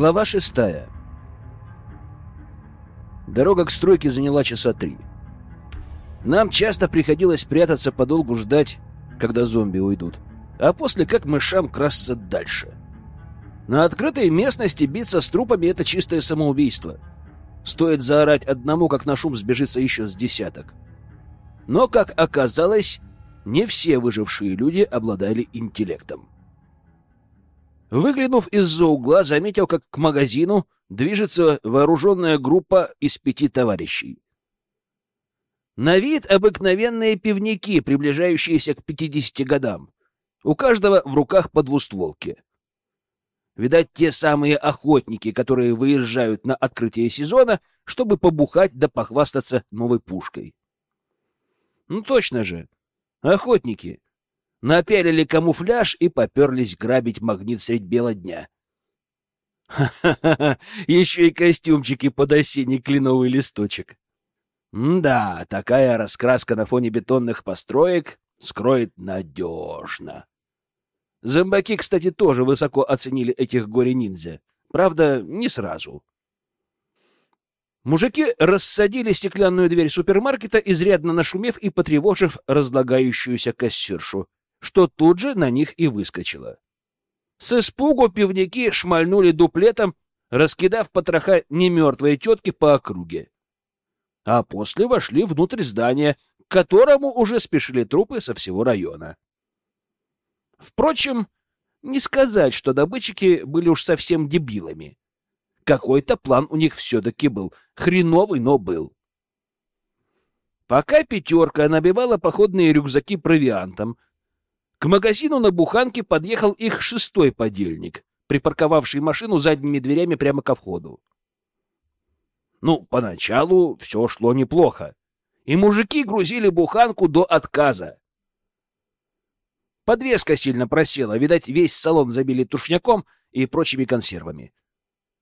Глава шестая. Дорога к стройке заняла часа три. Нам часто приходилось прятаться, подолгу ждать, когда зомби уйдут, а после как мышам красться дальше. На открытой местности биться с трупами — это чистое самоубийство. Стоит заорать одному, как на шум сбежится еще с десяток. Но, как оказалось, не все выжившие люди обладали интеллектом. Выглянув из-за угла, заметил, как к магазину движется вооруженная группа из пяти товарищей. На вид обыкновенные пивники, приближающиеся к 50 годам. У каждого в руках по двустволке. Видать, те самые охотники, которые выезжают на открытие сезона, чтобы побухать да похвастаться новой пушкой. Ну точно же, охотники напялили камуфляж и поперлись грабить магнит средь бела дня. Ха-ха-ха, еще и костюмчики под осенний кленовый листочек. да, такая раскраска на фоне бетонных построек скроет надежно. Зомбаки, кстати, тоже высоко оценили этих горе-ниндзя. Правда, не сразу. Мужики рассадили стеклянную дверь супермаркета, изрядно нашумев и потревожив разлагающуюся кассиршу что тут же на них и выскочило. С испугу пивники шмальнули дуплетом, раскидав потроха немертвой тетки по округе. А после вошли внутрь здания, к которому уже спешили трупы со всего района. Впрочем, не сказать, что добытчики были уж совсем дебилами. Какой-то план у них все-таки был. Хреновый, но был. Пока пятерка набивала походные рюкзаки провиантом, к магазину на Буханке подъехал их шестой подельник, припарковавший машину задними дверями прямо ко входу. Ну, поначалу все шло неплохо, и мужики грузили Буханку до отказа. Подвеска сильно просела, видать, весь салон забили тушняком и прочими консервами.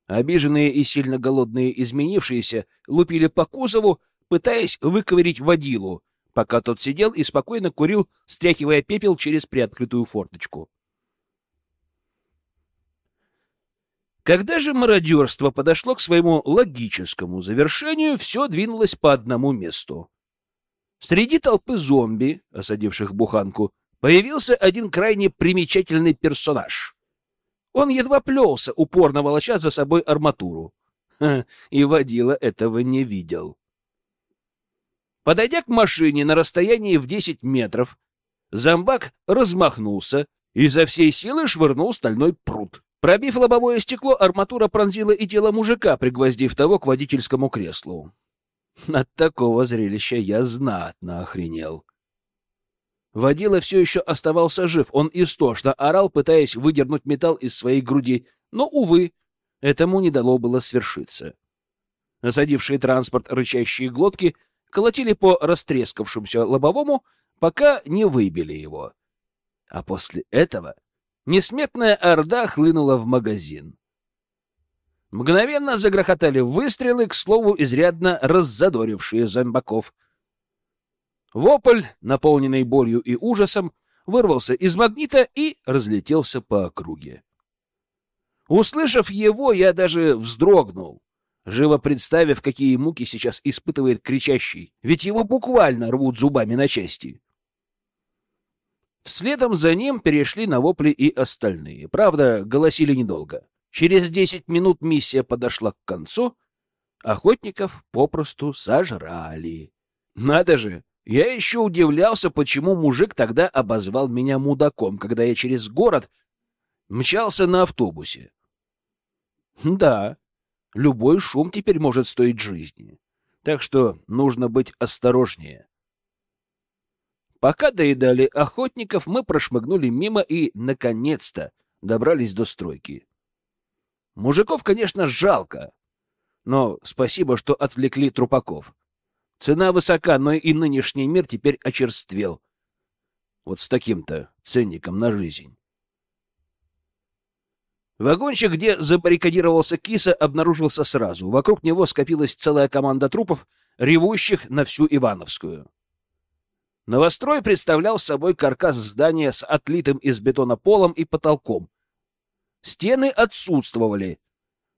Обиженные и сильно голодные изменившиеся лупили по кузову, пытаясь выковырить водилу, пока тот сидел и спокойно курил, стряхивая пепел через приоткрытую форточку. Когда же мародерство подошло к своему логическому завершению, все двинулось по одному месту. Среди толпы зомби, осадивших буханку, появился один крайне примечательный персонаж. Он едва плелся, упорно волоча за собой арматуру. Ха, и водила этого не видел. Подойдя к машине на расстоянии в 10 метров, зомбак размахнулся и за всей силы швырнул стальной пруд. Пробив лобовое стекло, арматура пронзила и тело мужика, пригвоздив того к водительскому креслу. От такого зрелища я знатно охренел. Водила все еще оставался жив, он истошно орал, пытаясь выдернуть металл из своей груди, но, увы, этому не дало было свершиться. Осадившие транспорт рычащие глотки колотили по растрескавшемуся лобовому, пока не выбили его. А после этого несметная орда хлынула в магазин. Мгновенно загрохотали выстрелы, к слову, изрядно раззадорившие зомбаков. Вопль, наполненный болью и ужасом, вырвался из магнита и разлетелся по округе. Услышав его, я даже вздрогнул живо представив, какие муки сейчас испытывает кричащий, ведь его буквально рвут зубами на части. Следом за ним перешли на вопли и остальные. Правда, голосили недолго. Через десять минут миссия подошла к концу, охотников попросту сожрали. Надо же! Я еще удивлялся, почему мужик тогда обозвал меня мудаком, когда я через город мчался на автобусе. Да, Любой шум теперь может стоить жизни. Так что нужно быть осторожнее. Пока доедали охотников, мы прошмыгнули мимо и, наконец-то, добрались до стройки. Мужиков, конечно, жалко, но спасибо, что отвлекли трупаков. Цена высока, но и нынешний мир теперь очерствел. Вот с таким-то ценником на жизнь. Вагончик, где забаррикадировался киса, обнаружился сразу. Вокруг него скопилась целая команда трупов, ревущих на всю Ивановскую. Новострой представлял собой каркас здания с отлитым из бетона полом и потолком. Стены отсутствовали,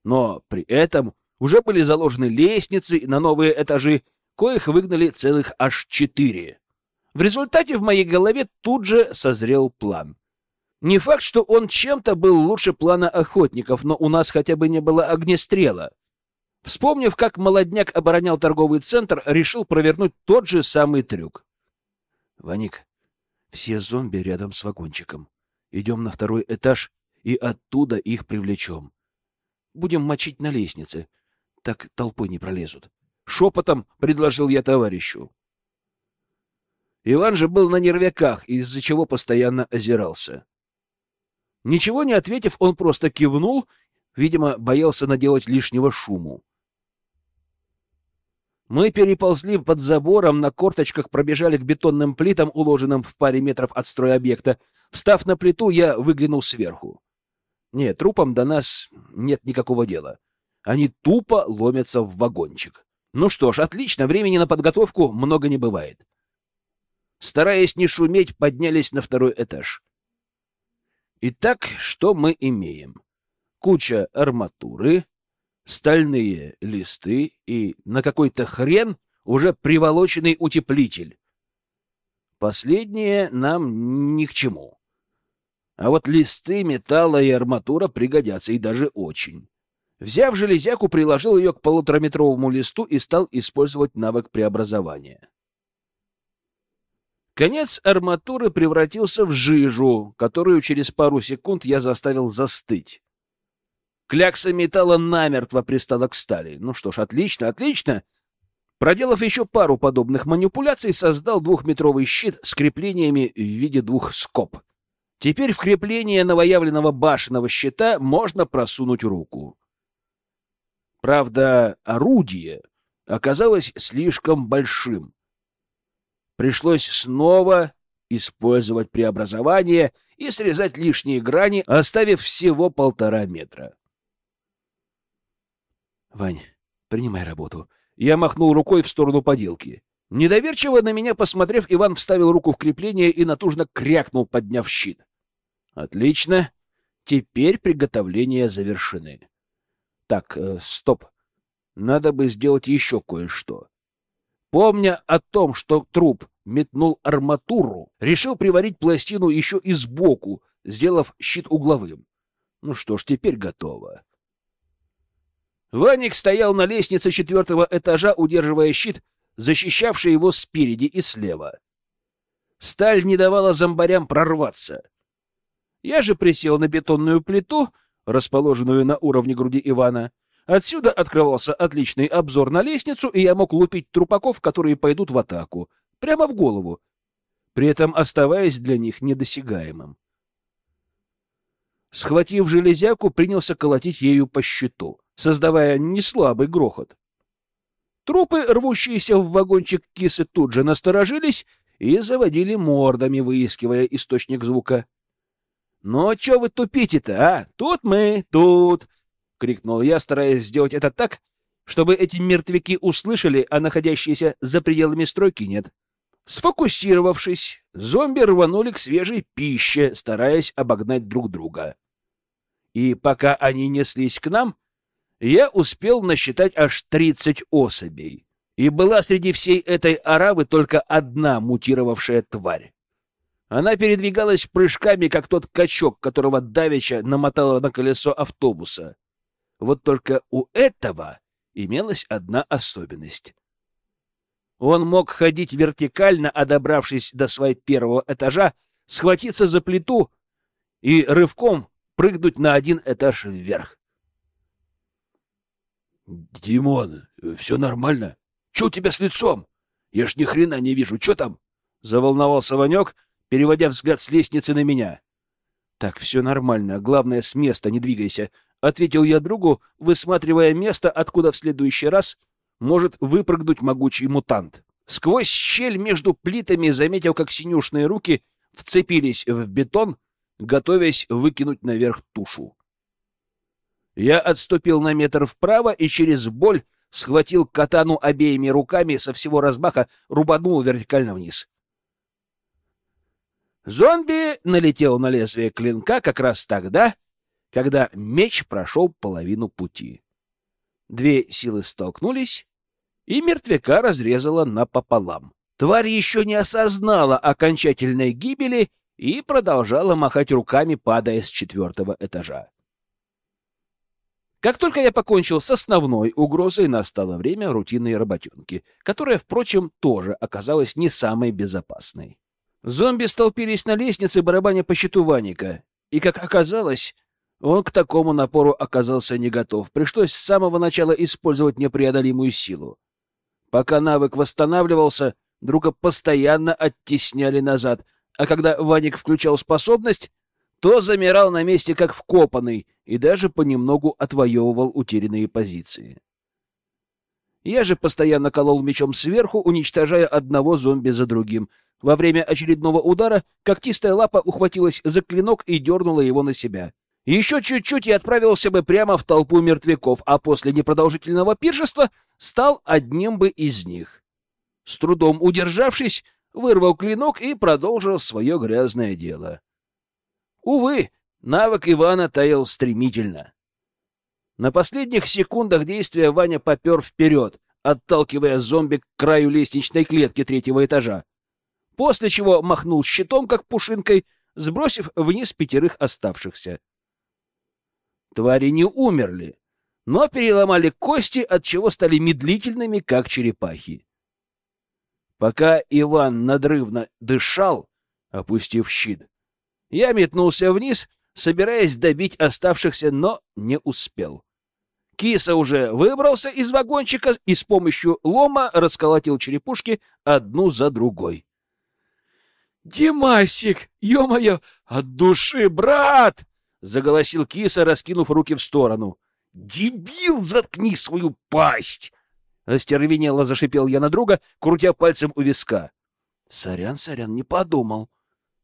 Но при этом уже были заложены лестницы на новые этажи, коих выгнали целых аж четыре. В результате в моей голове тут же созрел план. Не факт, что он чем-то был лучше плана охотников, но у нас хотя бы не было огнестрела. Вспомнив, как молодняк оборонял торговый центр, решил провернуть тот же самый трюк. — Ваник, все зомби рядом с вагончиком. Идем на второй этаж и оттуда их привлечем. Будем мочить на лестнице. Так толпой не пролезут. Шепотом предложил я товарищу. Иван же был на нервяках, из-за чего постоянно озирался. Ничего не ответив, он просто кивнул, видимо, боялся наделать лишнего шуму. Мы переползли под забором, на корточках пробежали к бетонным плитам, уложенным в паре метров от стройобъекта. Встав на плиту, я выглянул сверху. Нет, трупам до нас нет никакого дела. Они тупо ломятся в вагончик. Ну что ж, отлично, времени на подготовку много не бывает. Стараясь не шуметь, поднялись на второй этаж. Итак, что мы имеем? Куча арматуры, стальные листы и на какой-то хрен уже приволоченный утеплитель. Последнее нам ни к чему. А вот листы, металла и арматура пригодятся, и даже очень. Взяв железяку, приложил ее к полутораметровому листу и стал использовать навык преобразования. Конец арматуры превратился в жижу, которую через пару секунд я заставил застыть. Клякса металла намертво пристала к стали. Ну что ж, отлично, отлично. Проделав еще пару подобных манипуляций, создал двухметровый щит с креплениями в виде двух скоб. Теперь в крепление новоявленного башенного щита можно просунуть руку. Правда, орудие оказалось слишком большим. Пришлось снова использовать преобразование и срезать лишние грани, оставив всего полтора метра. «Вань, принимай работу». Я махнул рукой в сторону поделки. Недоверчиво на меня посмотрев, Иван вставил руку в крепление и натужно крякнул, подняв щит. «Отлично. Теперь приготовления завершены. Так, э, стоп. Надо бы сделать еще кое-что. Помня о том, что труп метнул арматуру, решил приварить пластину еще и сбоку, сделав щит угловым. Ну что ж, теперь готово. Ваник стоял на лестнице четвертого этажа, удерживая щит, защищавший его спереди и слева. Сталь не давала зомбарям прорваться. Я же присел на бетонную плиту, расположенную на уровне груди Ивана. Отсюда открывался отличный обзор на лестницу, и я мог лупить трупаков, которые пойдут в атаку, прямо в голову, при этом оставаясь для них недосягаемым. Схватив железяку, принялся колотить ею по щиту, создавая неслабый грохот. Трупы, рвущиеся в вагончик кисы, тут же насторожились и заводили мордами, выискивая источник звука. — Ну, чё вы тупите-то, а? Тут мы, тут! — крикнул я, стараясь сделать это так, чтобы эти мертвяки услышали, а находящиеся за пределами стройки нет. Сфокусировавшись, зомби рванули к свежей пище, стараясь обогнать друг друга. И пока они неслись к нам, я успел насчитать аж тридцать особей. И была среди всей этой оравы только одна мутировавшая тварь. Она передвигалась прыжками, как тот качок, которого давеча намотало на колесо автобуса. Вот только у этого имелась одна особенность. Он мог ходить вертикально, а добравшись до своего первого этажа, схватиться за плиту и рывком прыгнуть на один этаж вверх. «Димон, все нормально? Че у тебя с лицом? Я ж ни хрена не вижу, что там?» Заволновался Ванек, переводя взгляд с лестницы на меня. «Так, все нормально. Главное, с места не двигайся», — ответил я другу, высматривая место, откуда в следующий раз может выпрыгнуть могучий мутант. Сквозь щель между плитами заметил, как синюшные руки вцепились в бетон, готовясь выкинуть наверх тушу. Я отступил на метр вправо и через боль схватил катану обеими руками со всего размаха, рубанул вертикально вниз. Зомби налетел на лезвие клинка как раз тогда, когда меч прошел половину пути. Две силы столкнулись, и мертвяка разрезала напополам. Тварь еще не осознала окончательной гибели и продолжала махать руками, падая с четвертого этажа. Как только я покончил с основной угрозой, настало время рутинной работенки, которая, впрочем, тоже оказалась не самой безопасной. Зомби столпились на лестнице барабаня по счету Ваника, и, как оказалось, он к такому напору оказался не готов. Пришлось с самого начала использовать непреодолимую силу. Пока навык восстанавливался, друга постоянно оттесняли назад, а когда Ваник включал способность, то замирал на месте как вкопанный и даже понемногу отвоевывал утерянные позиции. Я же постоянно колол мечом сверху, уничтожая одного зомби за другим. Во время очередного удара когтистая лапа ухватилась за клинок и дернула его на себя. Еще чуть-чуть и отправился бы прямо в толпу мертвяков, а после непродолжительного пиршества стал одним бы из них. С трудом удержавшись, вырвал клинок и продолжил свое грязное дело. Увы, навык Ивана таял стремительно. На последних секундах действия Ваня попер вперед, отталкивая зомби к краю лестничной клетки третьего этажа, после чего махнул щитом, как пушинкой, сбросив вниз пятерых оставшихся. Твари не умерли, но переломали кости, от чего стали медлительными, как черепахи. Пока Иван надрывно дышал, опустив щит, я метнулся вниз, собираясь добить оставшихся, но не успел. Киса уже выбрался из вагончика и с помощью лома расколотил черепушки одну за другой. «Димасик, ё-моё, от души, брат!» — заголосил киса, раскинув руки в сторону. «Дебил, заткни свою пасть!» Остервенело зашипел я на друга, крутя пальцем у виска. «Сорян, сорян, не подумал.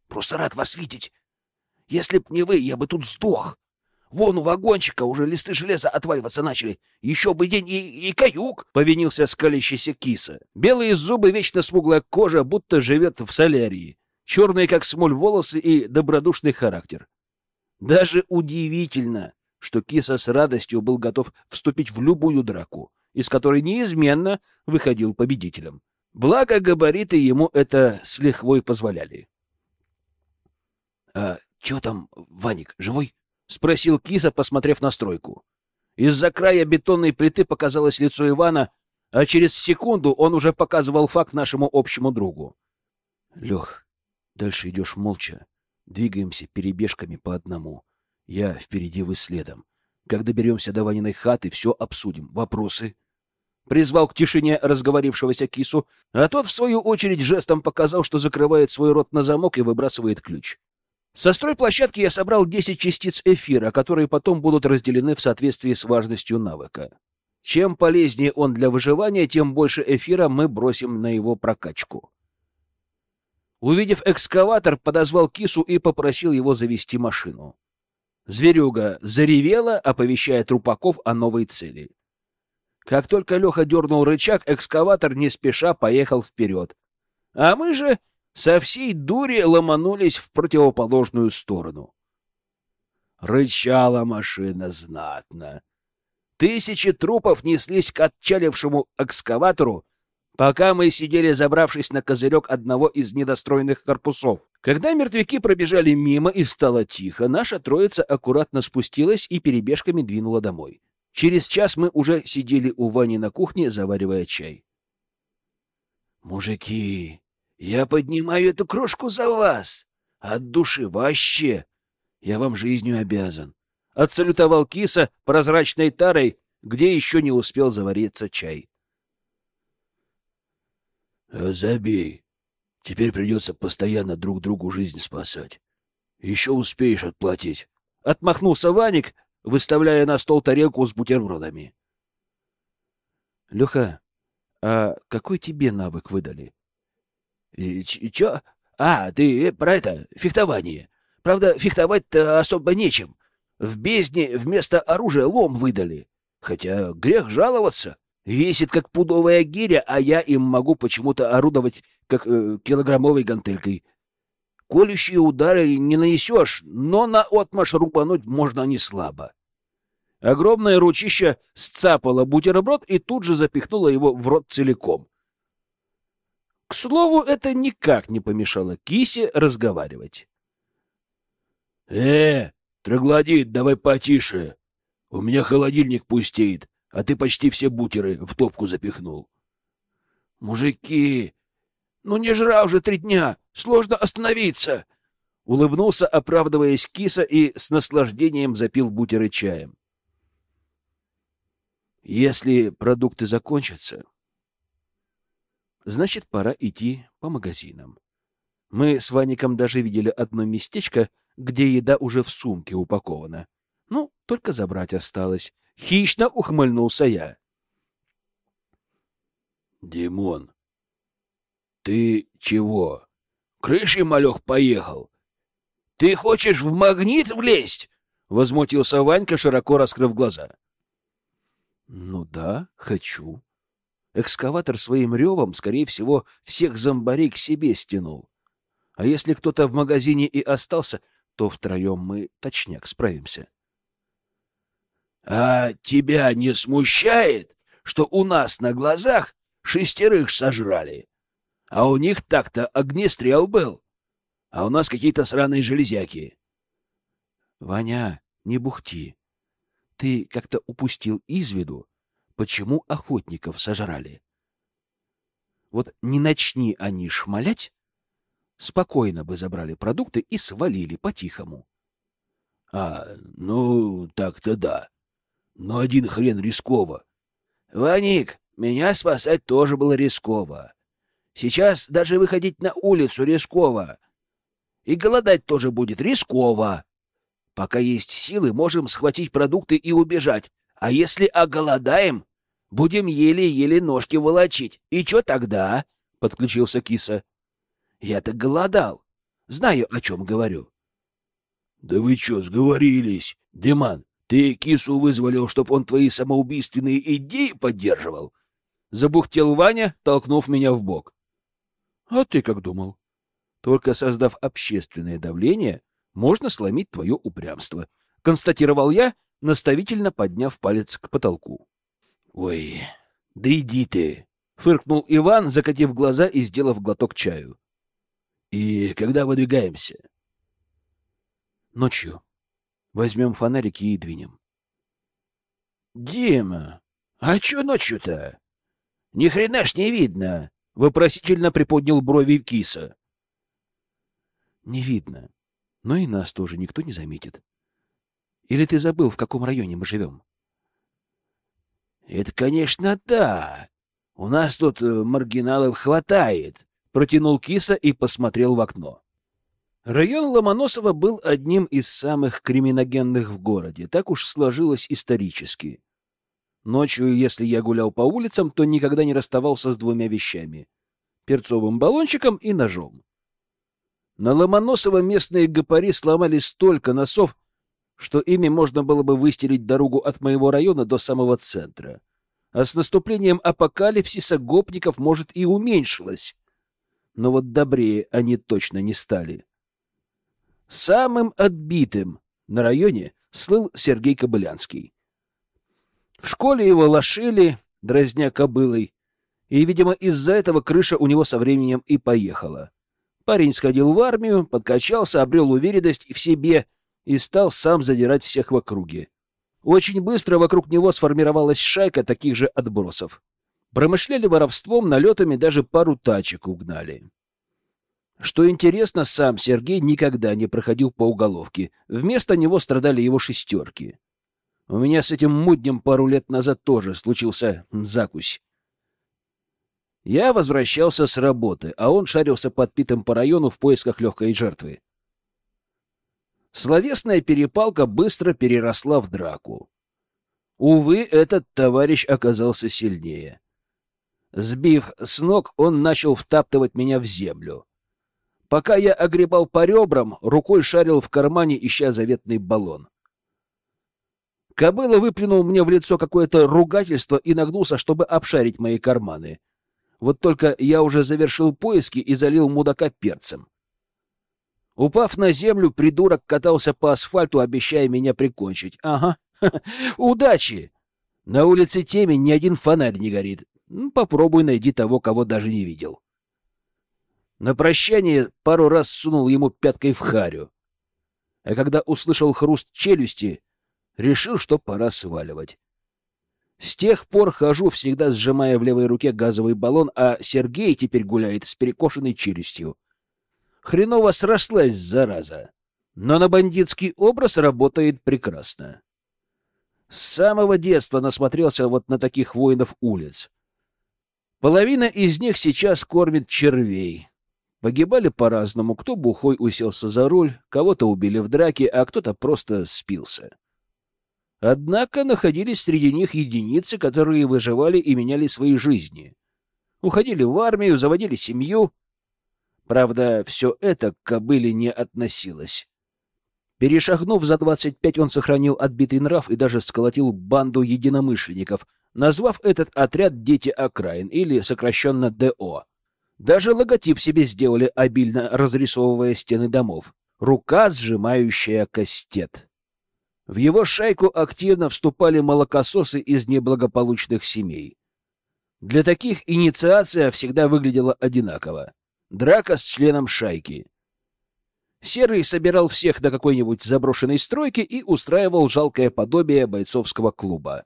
Просто рад вас видеть. Если б не вы, я бы тут сдох. Вон у вагончика уже листы железа отваливаться начали. Еще бы день и, и каюк!» — повинился скалящийся киса. Белые зубы, вечно смуглая кожа, будто живет в солярии. Черные, как смоль, волосы и добродушный характер. Даже удивительно, что киса с радостью был готов вступить в любую драку, из которой неизменно выходил победителем. Благо, габариты ему это с лихвой позволяли. — А что там, Ваник, живой? — спросил киса, посмотрев на стройку. Из-за края бетонной плиты показалось лицо Ивана, а через секунду он уже показывал факт нашему общему другу. — Лех, дальше идешь молча. Двигаемся перебежками по одному. Я впереди, вы следом. Как доберемся до Ваниной хаты, все обсудим. Вопросы? Призвал к тишине разговорившегося кису, а тот, в свою очередь, жестом показал, что закрывает свой рот на замок и выбрасывает ключ. Со стройплощадки я собрал 10 частиц эфира, которые потом будут разделены в соответствии с важностью навыка. Чем полезнее он для выживания, тем больше эфира мы бросим на его прокачку. Увидев экскаватор, подозвал кису и попросил его завести машину. Зверюга заревела, оповещая трупаков о новой цели. Как только Леха дернул рычаг, экскаватор не спеша поехал вперед. А мы же со всей дури ломанулись в противоположную сторону. Рычала машина знатно. Тысячи трупов неслись к отчалившему экскаватору, пока мы сидели, забравшись на козырек одного из недостроенных корпусов. Когда мертвяки пробежали мимо и стало тихо, наша троица аккуратно спустилась и перебежками двинула домой. Через час мы уже сидели у Вани на кухне, заваривая чай. «Мужики, я поднимаю эту крошку за вас. От души вообще. Я вам жизнью обязан. Отсалютовал киса прозрачной тарой, где еще не успел завариться чай. Забей. Теперь придется постоянно друг другу жизнь спасать. Еще успеешь отплатить. Отмахнулся Ваник, выставляя на стол тарелку с бутербродами. Леха, а какой тебе навык выдали? Че? А, ты про это, фехтование. Правда, фехтовать-то особо нечем. В бездне вместо оружия лом выдали. Хотя грех жаловаться. Весит, как пудовая гиря, а я им могу почему-то орудовать, как э, килограммовой гантелькой. Колющие удары не нанесешь, но на отмаш рубануть можно не слабо. Огромное ручище сцапало бутерброд и тут же запихнуло его в рот целиком. К слову, это никак не помешало кисе разговаривать. — Э, троглодит, давай потише. У меня холодильник пустеет, а ты почти все бутеры в топку запихнул. — Мужики, ну не жра уже три дня, сложно остановиться! — улыбнулся, оправдываясь киса, и с наслаждением запил бутеры чаем. Если продукты закончатся, значит, пора идти по магазинам. Мы с Ваником даже видели одно местечко, где еда уже в сумке упакована. Ну, только забрать осталось. Хищно ухмыльнулся я. Димон, ты чего? Крышей малех поехал? Ты хочешь в магнит влезть? Возмутился Ванька, широко раскрыв глаза. Ну да, хочу. Экскаватор своим ревом, скорее всего, всех зомбарей к себе стянул. А если кто-то в магазине и остался, то втроем мы точняк справимся. — А тебя не смущает, что у нас на глазах шестерых сожрали? А у них так-то огнестрел был, а у нас какие-то сраные железяки. — Ваня, не бухти. Ты как-то упустил из виду, почему охотников сожрали. Вот не начни они шмалять, спокойно бы забрали продукты и свалили по-тихому. — А, ну, так-то да. Но один хрен рисково. — Ваник, меня спасать тоже было рисково. Сейчас даже выходить на улицу рисково. И голодать тоже будет рисково. Пока есть силы, можем схватить продукты и убежать. А если оголодаем, будем еле-еле ножки волочить. И что тогда? — подключился киса. — Я-то голодал. Знаю, о чем говорю. — Да вы что, сговорились? Диман, ты кису вызволил, чтоб он твои самоубийственные идеи поддерживал? Забухтел Ваня, толкнув меня в бок. — А ты как думал? Только создав общественное давление, можно сломить твое упрямство, — констатировал я, наставительно подняв палец к потолку. — Ой, да иди ты! — фыркнул Иван, закатив глаза и сделав глоток чаю. — И когда выдвигаемся? — Ночью. Возьмем фонарики и двинем. — Дима, а чё ночью-то? Ни хрена ж не видно! — вопросительно приподнял брови киса. — Не видно но и нас тоже никто не заметит. Или ты забыл, в каком районе мы живем? — Это, конечно, да. У нас тут э, маргиналов хватает, — протянул киса и посмотрел в окно. Район Ломоносова был одним из самых криминогенных в городе. Так уж сложилось исторически. Ночью, если я гулял по улицам, то никогда не расставался с двумя вещами — перцовым баллончиком и ножом. На Ломоносово местные гопари сломали столько носов, что ими можно было бы выстелить дорогу от моего района до самого центра. А с наступлением апокалипсиса гопников, может, и уменьшилось. Но вот добрее они точно не стали. Самым отбитым на районе слыл Сергей Кобылянский. В школе его лошили, дразня кобылой, и, видимо, из-за этого крыша у него со временем и поехала. Парень сходил в армию, подкачался, обрел уверенность в себе и стал сам задирать всех в округе. Очень быстро вокруг него сформировалась шайка таких же отбросов. Промышляли воровством, налетами даже пару тачек угнали. Что интересно, сам Сергей никогда не проходил по уголовке. Вместо него страдали его шестерки. У меня с этим муднем пару лет назад тоже случился закусь. Я возвращался с работы, а он шарился подпитым по району в поисках легкой жертвы. Словесная перепалка быстро переросла в драку. Увы, этот товарищ оказался сильнее. Сбив с ног, он начал втаптывать меня в землю. Пока я огребал по ребрам, рукой шарил в кармане, ища заветный баллон. Кобыла выплюнул мне в лицо какое-то ругательство и нагнулся, чтобы обшарить мои карманы — вот только я уже завершил поиски и залил мудака перцем. Упав на землю, придурок катался по асфальту, обещая меня прикончить. Ага, удачи! На улице темень, ни один фонарь не горит. Попробуй найди того, кого даже не видел. На прощание пару раз сунул ему пяткой в харю. А когда услышал хруст челюсти, решил, что пора сваливать. С тех пор хожу, всегда сжимая в левой руке газовый баллон, а Сергей теперь гуляет с перекошенной челюстью. Хреново срослась, зараза. Но на бандитский образ работает прекрасно. С самого детства насмотрелся вот на таких воинов улиц. Половина из них сейчас кормит червей. Погибали по-разному. Кто бухой уселся за руль, кого-то убили в драке, а кто-то просто спился. Однако находились среди них единицы, которые выживали и меняли свои жизни. Уходили в армию, заводили семью. Правда, все это к кобыле не относилось. Перешагнув за двадцать пять, он сохранил отбитый нрав и даже сколотил банду единомышленников, назвав этот отряд «Дети окраин» или сокращенно ДО. Даже логотип себе сделали, обильно разрисовывая стены домов. Рука, сжимающая кастет. В его шайку активно вступали молокососы из неблагополучных семей. Для таких инициация всегда выглядела одинаково. Драка с членом шайки. Серый собирал всех до какой-нибудь заброшенной стройки и устраивал жалкое подобие бойцовского клуба.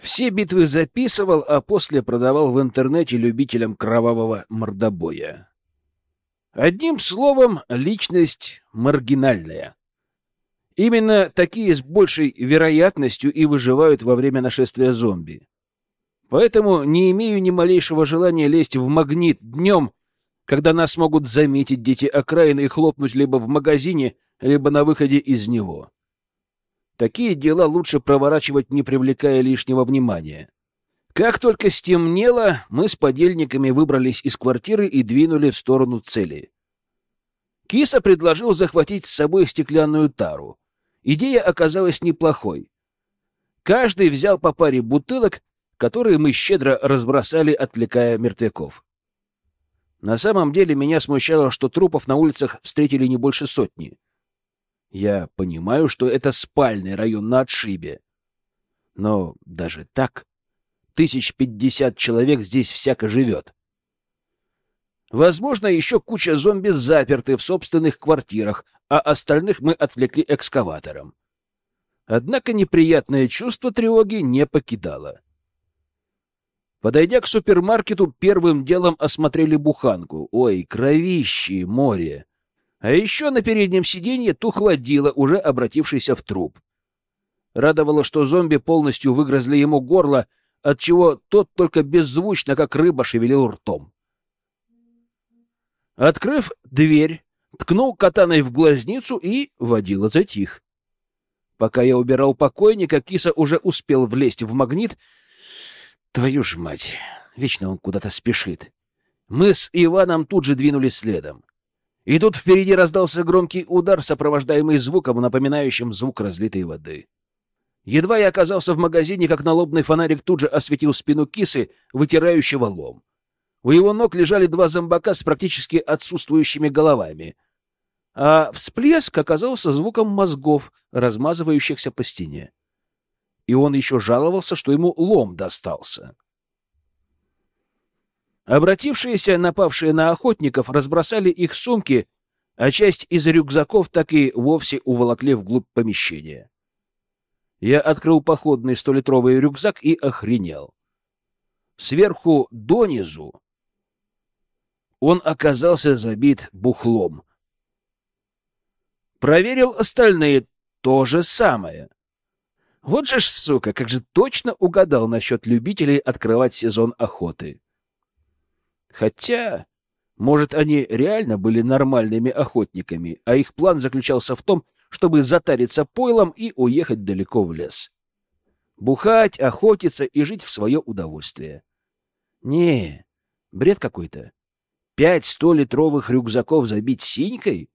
Все битвы записывал, а после продавал в интернете любителям кровавого мордобоя. Одним словом, личность маргинальная. Именно такие с большей вероятностью и выживают во время нашествия зомби. Поэтому не имею ни малейшего желания лезть в магнит днем, когда нас могут заметить дети окраины и хлопнуть либо в магазине, либо на выходе из него. Такие дела лучше проворачивать, не привлекая лишнего внимания. Как только стемнело, мы с подельниками выбрались из квартиры и двинули в сторону цели. Киса предложил захватить с собой стеклянную тару. Идея оказалась неплохой. Каждый взял по паре бутылок, которые мы щедро разбросали, отвлекая мертвяков. На самом деле меня смущало, что трупов на улицах встретили не больше сотни. Я понимаю, что это спальный район на отшибе. Но даже так тысяч пятьдесят человек здесь всяко живет. Возможно, еще куча зомби заперты в собственных квартирах, а остальных мы отвлекли экскаватором. Однако неприятное чувство тревоги не покидало. Подойдя к супермаркету, первым делом осмотрели буханку. Ой, кровищи, море. А еще на переднем сиденье тух водила, уже обратившийся в труп. Радовало, что зомби полностью выгрызли ему горло, отчего тот только беззвучно, как рыба, шевелил ртом. Открыв дверь, ткнул катаной в глазницу и водила затих. Пока я убирал покойника, киса уже успел влезть в магнит. Твою ж мать, вечно он куда-то спешит. Мы с Иваном тут же двинулись следом. И тут впереди раздался громкий удар, сопровождаемый звуком, напоминающим звук разлитой воды. Едва я оказался в магазине, как налобный фонарик тут же осветил спину кисы, вытирающего лом. У его ног лежали два зомбака с практически отсутствующими головами. А всплеск оказался звуком мозгов, размазывающихся по стене. И он еще жаловался, что ему лом достался. Обратившиеся, напавшие на охотников, разбросали их сумки, а часть из рюкзаков так и вовсе уволокли вглубь помещения. Я открыл походный столитровый рюкзак и охренел. Сверху донизу он оказался забит бухлом. Проверил остальные то же самое. Вот же ж, сука, как же точно угадал насчет любителей открывать сезон охоты. Хотя, может, они реально были нормальными охотниками, а их план заключался в том, чтобы затариться пойлом и уехать далеко в лес. Бухать, охотиться и жить в свое удовольствие. Не, бред какой-то. Пять сто-литровых рюкзаков забить синькой?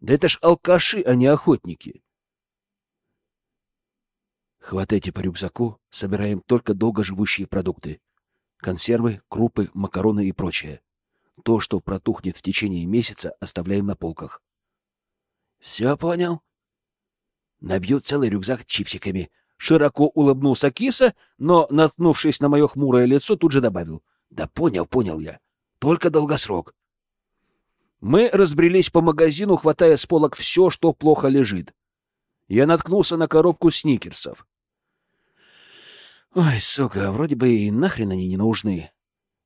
Да это ж алкаши, а не охотники. Хватайте по рюкзаку, собираем только долгоживущие продукты. Консервы, крупы, макароны и прочее. То, что протухнет в течение месяца, оставляем на полках. Все понял. Набью целый рюкзак чипсиками. Широко улыбнулся киса, но, наткнувшись на мое хмурое лицо, тут же добавил. Да понял, понял я. Только долгосрок. Мы разбрелись по магазину, хватая с полок все, что плохо лежит. Я наткнулся на коробку сникерсов. Ой, сука, вроде бы и нахрен они не нужны.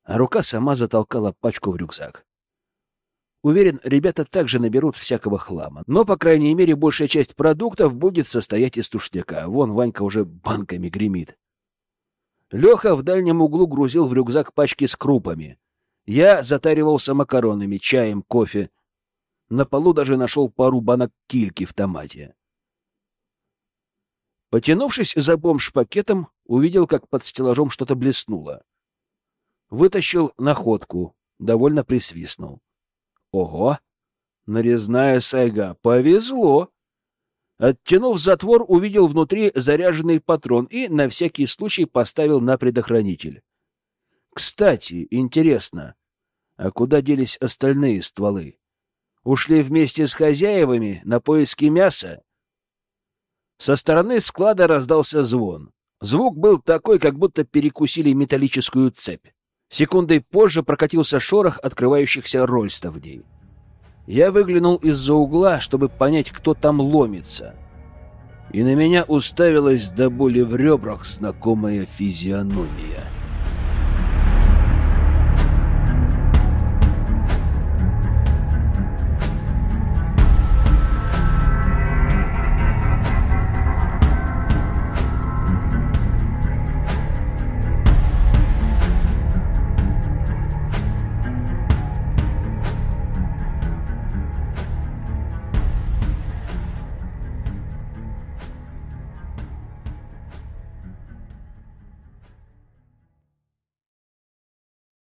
А рука сама затолкала пачку в рюкзак. Уверен, ребята также наберут всякого хлама. Но, по крайней мере, большая часть продуктов будет состоять из тушняка. Вон Ванька уже банками гремит. Леха в дальнем углу грузил в рюкзак пачки с крупами. Я затаривался макаронами, чаем, кофе. На полу даже нашел пару банок кильки в томате. Потянувшись за бомж-пакетом, увидел, как под стеллажом что-то блеснуло. Вытащил находку, довольно присвистнул. Ого! Нарезная сайга. Повезло! Оттянув затвор, увидел внутри заряженный патрон и на всякий случай поставил на предохранитель. Кстати, интересно, а куда делись остальные стволы? Ушли вместе с хозяевами на поиски мяса? Со стороны склада раздался звон. Звук был такой, как будто перекусили металлическую цепь. Секундой позже прокатился шорох открывающихся рольстовней. Я выглянул из-за угла, чтобы понять, кто там ломится. И на меня уставилась до боли в ребрах знакомая физиономия.